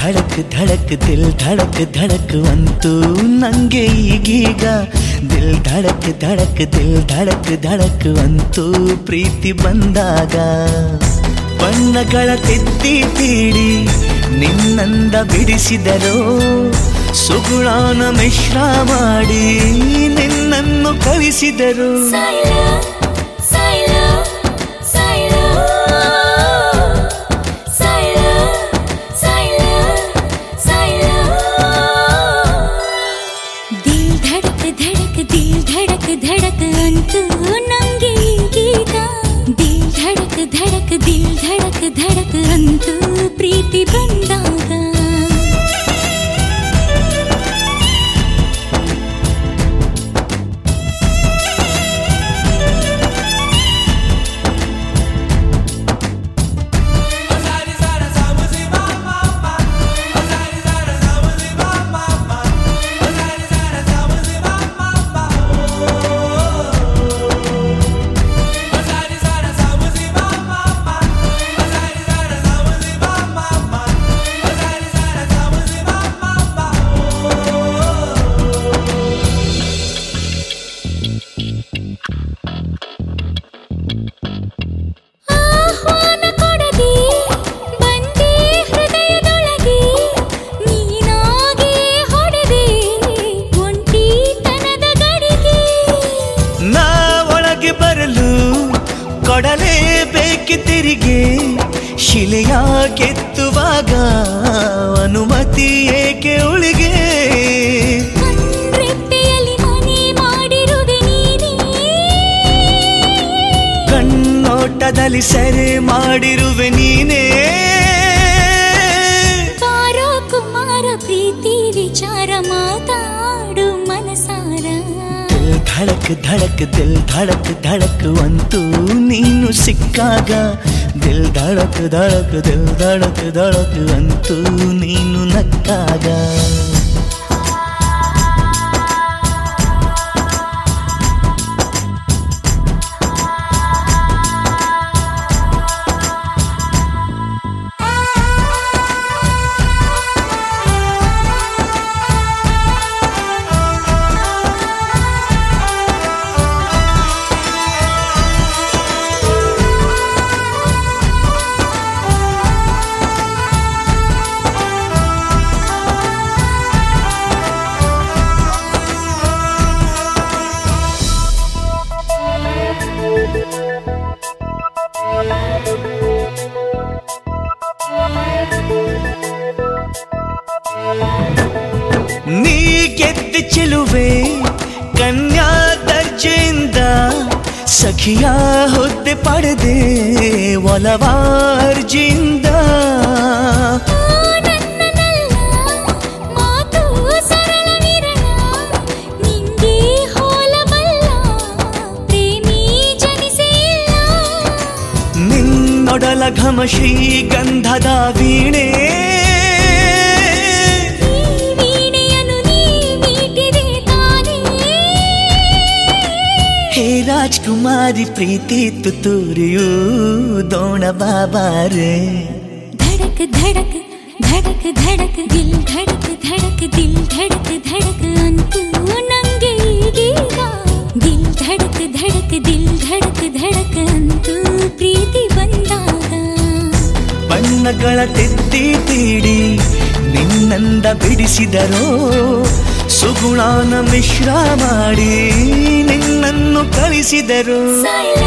ಧಡಕ್ ಧಡಕ್ ದಿಲ್ ಧಡಕ್ ಧಡಕ್ ಅಂತೂ ನಂಗೆ ಈಗೀಗ ದಿಲ್ ಧಡಕ್ ಧಡಕ್ ದಿಲ್ ಧಡಕ್ ಧಡಕ್ ಅಂತೂ ಪ್ರೀತಿ ಬಂದಾಗ ಬಣ್ಣಗಳ ತಿದ್ದಿ ತೀಡಿ ನಿನ್ನಂದ ಬಿಡಿಸಿದರು ಸುಗುಣಾನ ಮಿಶ್ರ ಮಾಡಿ ನಿನ್ನನ್ನು ಕಳಿಸಿದರು ಕೊಡಲೇಬೇಕೆ ತಿರಿಗೆ ಶಿಲೆಯ ಕೆತ್ತುವಾಗ ಅನುಮತಿ ಏಕೆ ಉಳಿಗೆ? ಕಣ್ಣೋಟದಲ್ಲಿ ಸೆರೆ ಮಾಡಿರುವೆ ನೀನೇ? ಧಡಕ್ ಧಡಕ್, ದಿಲ್ ಧಡಕ್ ಧಡಕ್ ಅಂತೂ ನೀನು ಸಿಕ್ಕಾಗ. ದಿಲ್ ಧಡಕ್ ಧಡಕ್, ದಿಲ್ ಧಡಕ್ ಧಡಕ್ ಅಂತೂ ನೀನು ನಕ್ಕಾಗ. ಗೆದ್ದ ಚೆಲುವೆ ಕನ್ಯಾ ದರ್ಜೆಯಿಂದ ಸಖಿಯ ಹುದ್ದೆ ಪಡೆದೆ ಒಲವಾರ್ಜಿಂದ ನನ್ನನಲ್ಲ ಮಾತು ಸರಳ ವಿರಳ ರಾಜ್ಕುಮಾರಿ ಪ್ರೀತಿ ತುತ್ತೂರಿಯು ದೋಣ ಬಾಬಾರೆ. ಧಡಕ್ ಧಡಕ್ ಧಡಕ್ ಧಡಕ್ ದಿಲ್ ಧಡಕ್ ಧಡಕ್ ದಿಲ್ ಧಡಕ್ ಧಡಕ್ ಅಂತೂ ನಂಗೆ ಈಗೀಗ. ದಿಲ್ ಧಡಕ್ ಧಡಕ್ ದಿಲ್ ಧಡಕ್ ಧಡಕ್ ಅಂತೂ ಪ್ರೀತಿ ಬಂದಾಗ. ಬಣ್ಣಗಳ ತೆತ್ತಿ ತೀಡಿ ನಿನ್ನಂದ ಬಿಡಿಸಿದರೋ ಸುಗುಣಾನ ಮಿಶ್ರ ಮಾಡಿ ನಿನ್ನನ್ನು ಕಳಿಸಿದರು ಸೈಲ